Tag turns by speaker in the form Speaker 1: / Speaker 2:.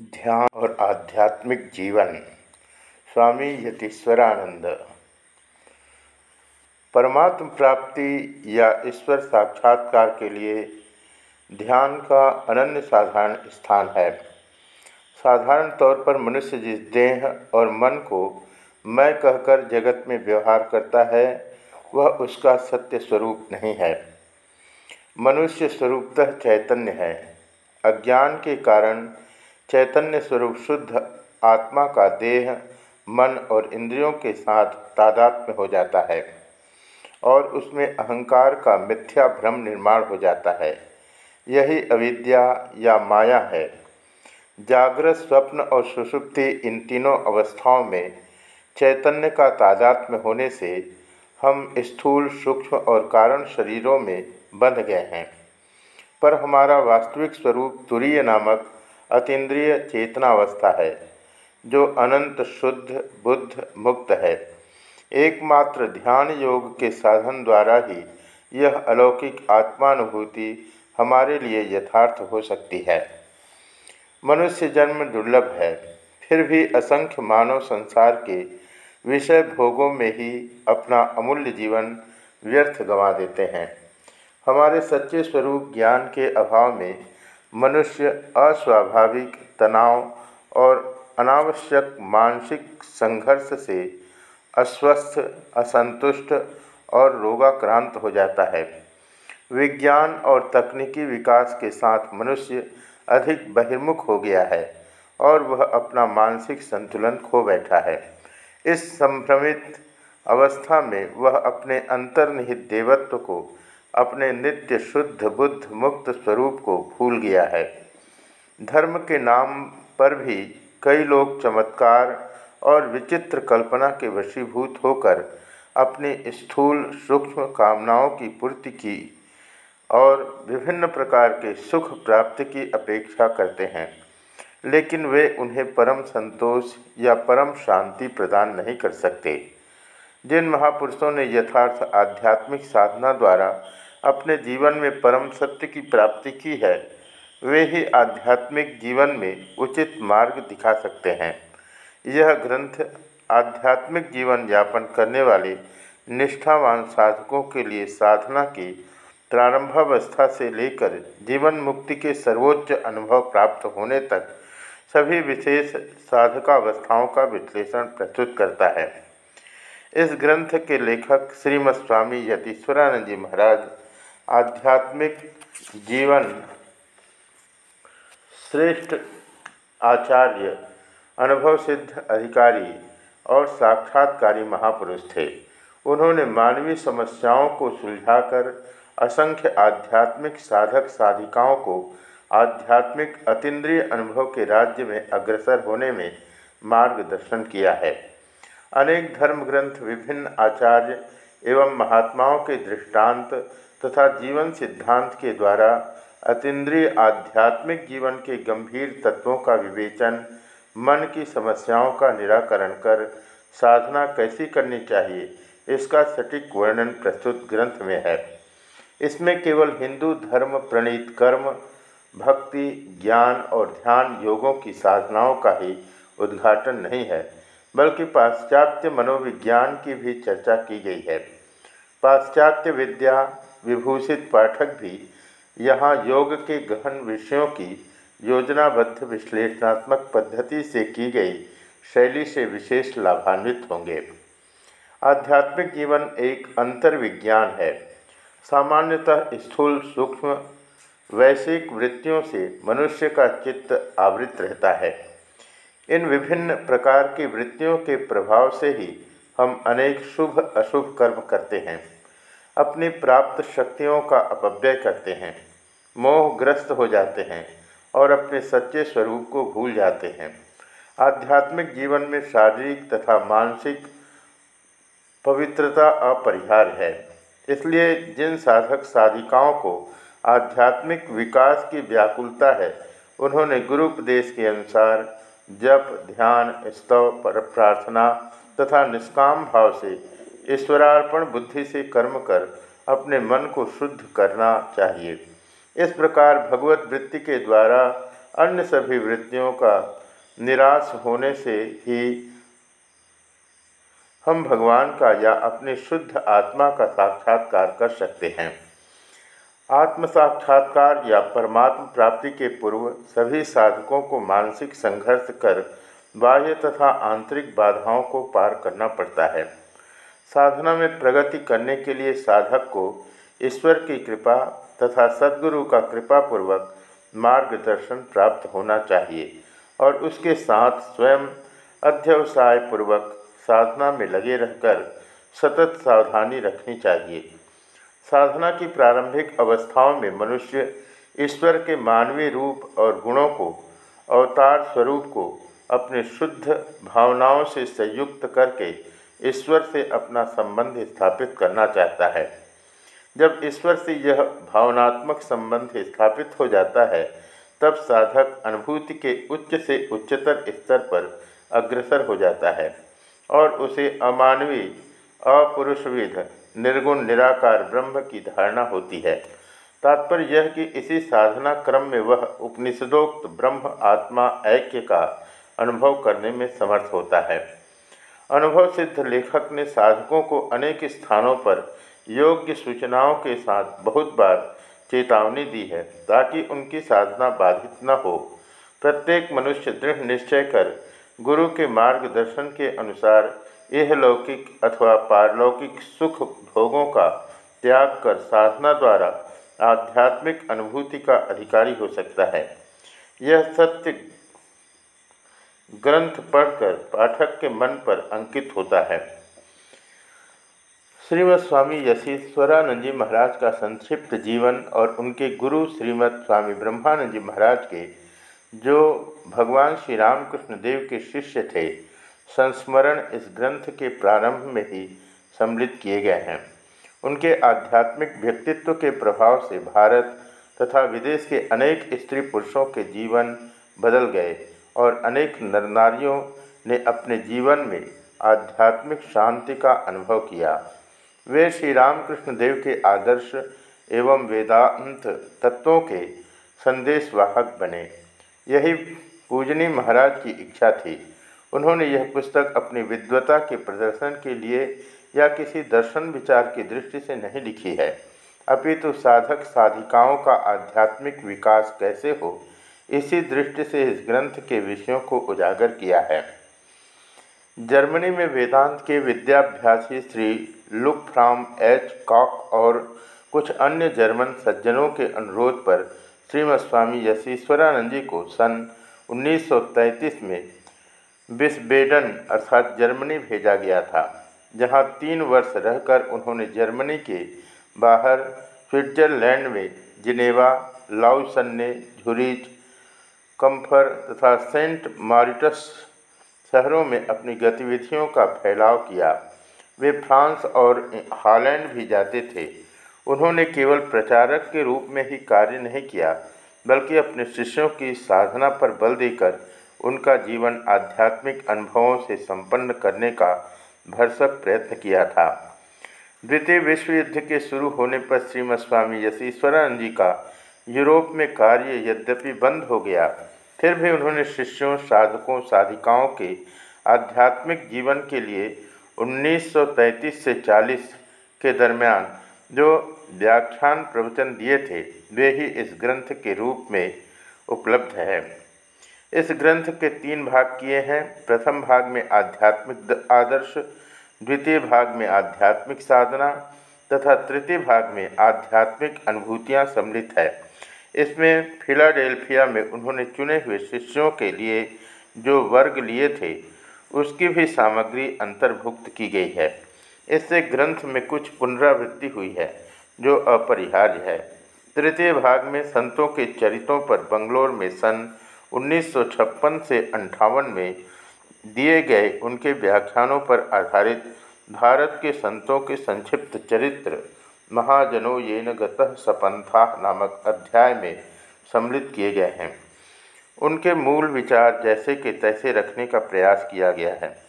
Speaker 1: ध्यान और आध्यात्मिक जीवन। स्वामी यतीश्वरानंद। परमात्म प्राप्ति या ईश्वर साक्षात्कार के लिए ध्यान का अनन्य साधारण स्थान है। साधारण तौर पर मनुष्य जिस देह और मन को मैं कहकर जगत में व्यवहार करता है, वह उसका सत्य स्वरूप नहीं है। मनुष्य स्वरूपतः चैतन्य है। अज्ञान के कारण चैतन्य स्वरूप शुद्ध आत्मा का देह, मन और इंद्रियों के साथ तादात्म्य हो जाता है और उसमें अहंकार का मिथ्या भ्रम निर्माण हो जाता है। यही अविद्या या माया है। जागृत स्वप्न और सुषुप्ति इन तीनों अवस्थाओं में चैतन्य का तादात्म्य होने से हम स्थूल, सूक्ष्म और कारण शरीरों में बंध गए हैं। पर हमारा वास्तविक स्वरूप तुरीय नामक अतीन्द्रिय चेतनावस्था है, जो अनंत शुद्ध, बुद्ध मुक्त है। एकमात्र ध्यान योग के साधन द्वारा ही यह अलौकिक आत्मानुभूति हमारे लिए यथार्थ हो सकती है। मनुष्य जन्म दुर्लभ है, फिर भी असंख्य मानव संसार के विषय भोगों में ही अपना अमूल्य जीवन व्यर्थ गंवा देते हैं। हमारे सच्चे स्वरूप ज्ञान के अभाव में मनुष्य अस्वाभाविक तनाव और अनावश्यक मानसिक संघर्ष से अस्वस्थ, असंतुष्ट और रोगाक्रांत हो जाता है। विज्ञान और तकनीकी विकास के साथ मनुष्य अधिक बहिर्मुख हो गया है और वह अपना मानसिक संतुलन खो बैठा है। इस संभ्रमित अवस्था में वह अपने अंतर्निहित देवत्व को अपने नित्य शुद्ध बुद्ध मुक्त स्वरूप को भूल गया है। धर्म के नाम पर भी कई लोग चमत्कार और विचित्र कल्पना के वशीभूत होकर अपनी स्थूल सूक्ष्म कामनाओं की पूर्ति की और विभिन्न प्रकार के सुख प्राप्ति की अपेक्षा करते हैं, लेकिन वे उन्हें परम संतोष या परम शांति प्रदान नहीं कर सकते। जिन महापुरुषों ने यथार्थ आध्यात्मिक साधना द्वारा अपने जीवन में परम सत्य की प्राप्ति की है, वे ही आध्यात्मिक जीवन में उचित मार्ग दिखा सकते हैं। यह ग्रंथ आध्यात्मिक जीवन यापन करने वाले निष्ठावान साधकों के लिए साधना की प्रारंभावस्था से लेकर जीवन मुक्ति के सर्वोच्च अनुभव प्राप्त होने तक सभी विशेष साधकावस्थाओं का विश्लेषण प्रस्तुत करता है। इस ग्रंथ के लेखक श्रीमद स्वामी यतीश्वरानंद जी महाराज आध्यात्मिक जीवन श्रेष्ठ आचार्य, अनुभव सिद्ध अधिकारी और साक्षात्कारी महापुरुष थे। उन्होंने मानवीय समस्याओं को सुलझाकर असंख्य आध्यात्मिक साधक साधिकाओं को आध्यात्मिक अतीन्द्रिय अनुभव के राज्य में अग्रसर होने में मार्गदर्शन किया है। अनेक धर्म ग्रंथ विभिन्न आचार्य एवं महात्माओं के दृष्टांत तथा जीवन सिद्धांत के द्वारा अतीन्द्रिय आध्यात्मिक जीवन के गंभीर तत्वों का विवेचन, मन की समस्याओं का निराकरण कर साधना कैसी करनी चाहिए, इसका सटीक वर्णन प्रस्तुत ग्रंथ में है। इसमें केवल हिंदू धर्म, प्रणीत कर्म, भक्ति, ज्ञान और ध्यान योगों की साधनाओं का ही उद्घाटन नहीं है, बल्कि पाश्चात्य मनोविज्ञान की भी चर्चा की गई है। पाश्चात्य विद्या विभूषित पाठक भी यहाँ योग के गहन विषयों की योजनाबद्ध विश्लेषणात्मक पद्धति से की गई शैली से विशेष लाभान्वित होंगे। आध्यात्मिक जीवन एक अंतर्विज्ञान है। सामान्यतः स्थूल, सूक्ष्म, वैश्विक वृत्तियों से मनुष्य का चित्त आवृत रहता है। इन विभिन्न प्रकार की वृत्तियों के प्रभाव से ही हम अनेक शुभ, अशुभ कर्म करते हैं। अपनी प्राप्त शक्तियों का अपव्यय करते हैं, मोहग्रस्त हो जाते हैं और अपने सच्चे स्वरूप को भूल जाते हैं। आध्यात्मिक जीवन में शारीरिक तथा मानसिक पवित्रता अपरिहार्य है। इसलिए जिन साधक साधिकाओं को आध्यात्मिक विकास की व्याकुलता है, उन्होंने गुरु उपदेश के अनुसार जप, ध्यान, स्तव पर प्रार्थना तथा निष्काम भाव से ईश्वरार्पण बुद्धि से कर्म कर अपने मन को शुद्ध करना चाहिए। इस प्रकार भगवत वृत्ति के द्वारा अन्य सभी वृत्तियों का निराश होने से ही हम भगवान का या अपने शुद्ध आत्मा का साक्षात्कार कर सकते हैं। आत्म साक्षात्कार या परमात्म प्राप्ति के पूर्व सभी साधकों को मानसिक संघर्ष कर बाह्य तथा आंतरिक बाधाओं को पार करना पड़ता है। साधना में प्रगति करने के लिए साधक को ईश्वर की कृपा तथा सद्गुरु का कृपापूर्वक मार्गदर्शन प्राप्त होना चाहिए और उसके साथ स्वयं अध्यवसाय पूर्वक साधना में लगे रहकर सतत सावधानी रखनी चाहिए। साधना की प्रारंभिक अवस्थाओं में मनुष्य ईश्वर के मानवीय रूप और गुणों को, अवतार स्वरूप को अपने शुद्ध भावनाओं से संयुक्त करके ईश्वर से अपना संबंध स्थापित करना चाहता है। जब ईश्वर से यह भावनात्मक संबंध स्थापित हो जाता है, तब साधक अनुभूति के उच्च से उच्चतर स्तर पर अग्रसर हो जाता है और उसे अमानवीय अपुरुषविध निर्गुण, निराकार ब्रह्म की धारणा होती है। तात्पर्य यह कि इसी साधना क्रम में वह उपनिषदोक्त ब्रह्म आत्मा ऐक्य का अनुभव करने में समर्थ होता है। अनुभव सिद्ध लेखक ने साधकों को अनेक स्थानों पर योग्य सूचनाओं के साथ बहुत बार चेतावनी दी है, ताकि उनकी साधना बाधित न हो। प्रत्येक मनुष्य दृढ़ निश्चय कर गुरु के मार्गदर्शन के अनुसार यह लौकिक अथवा पारलौकिक सुख भोगों का त्याग कर साधना द्वारा आध्यात्मिक अनुभूति का अधिकारी हो सकता है। यह सत्य ग्रंथ पढ़कर पाठक के मन पर अंकित होता है। श्रीमद स्वामी यशीश्वरानंद जी महाराज का संक्षिप्त जीवन और उनके गुरु श्रीमद स्वामी ब्रह्मानंद जी महाराज के, जो भगवान श्री रामकृष्ण देव के शिष्य थे, संस्मरण इस ग्रंथ के प्रारंभ में ही सम्मिलित किए गए हैं। उनके आध्यात्मिक व्यक्तित्व के प्रभाव से भारत तथा विदेश के अनेक स्त्री पुरुषों के जीवन बदल गए। और अनेक नर नारियों ने अपने जीवन में आध्यात्मिक शांति का अनुभव किया। वे श्री रामकृष्ण देव के आदर्श एवं वेदांत तत्वों के संदेशवाहक बने। यही पूजनी महाराज की इच्छा थी। उन्होंने यह पुस्तक अपनी विद्वता के प्रदर्शन के लिए या किसी दर्शन विचार की दृष्टि से नहीं लिखी है। अपितु साधक साधिकाओं का आध्यात्मिक विकास कैसे हो इसी दृष्टि से इस ग्रंथ के विषयों को उजागर किया है। जर्मनी में वेदांत के विद्याभ्यासी श्री लुक फ्राम एच. कॉक और कुछ अन्य जर्मन सज्जनों के अनुरोध पर श्रीमद स्वामी यशीश्वरानंद जी को सन 1933 में बिस्बेडन अर्थात जर्मनी भेजा गया था, जहाँ तीन वर्ष रहकर उन्होंने जर्मनी के बाहर स्विट्जरलैंड में जिनेवा लाउसन्ने झुरीच कम्फर तथा सेंट मारिटस शहरों में अपनी गतिविधियों का फैलाव किया। वे फ्रांस और हॉलैंड भी जाते थे। उन्होंने केवल प्रचारक के रूप में ही कार्य नहीं किया, बल्कि अपने शिष्यों की साधना पर बल देकर उनका जीवन आध्यात्मिक अनुभवों से संपन्न करने का भरसक प्रयत्न किया था। द्वितीय विश्व युद्ध के शुरू होने पर श्रीमद स्वामी यशीश्वरानंद जी का यूरोप में कार्य यद्यपि बंद हो गया, फिर भी उन्होंने शिष्यों, साधकों, साधिकाओं के आध्यात्मिक जीवन के लिए 1933 से 40 के दरमियान जो व्याख्यान प्रवचन दिए थे, वे ही इस ग्रंथ के रूप में उपलब्ध है। इस ग्रंथ के तीन भाग किए हैं। प्रथम भाग में आध्यात्मिक आदर्श, द्वितीय भाग में आध्यात्मिक साधना, तथा तृतीय भाग में आध्यात्मिक अनुभूतियाँ सम्मिलित है। इसमें फिलाडेल्फिया में उन्होंने चुने हुए शिष्यों के लिए जो वर्ग लिए थे, उसकी भी सामग्री अंतर्भुक्त की गई है। इससे ग्रंथ में कुछ पुनरावृत्ति हुई है, जो अपरिहार्य है। तृतीय भाग में संतों के चरितों पर बंगलोर में सन 1956 से अंठावन में दिए गए उनके व्याख्यानों पर आधारित भारत के संतों के संक्षिप्त चरित्र महाजनो येन गतः सपंथा नामक अध्याय में सम्मिलित किए गए हैं। उनके मूल विचार जैसे के तैसे रखने का प्रयास किया गया है।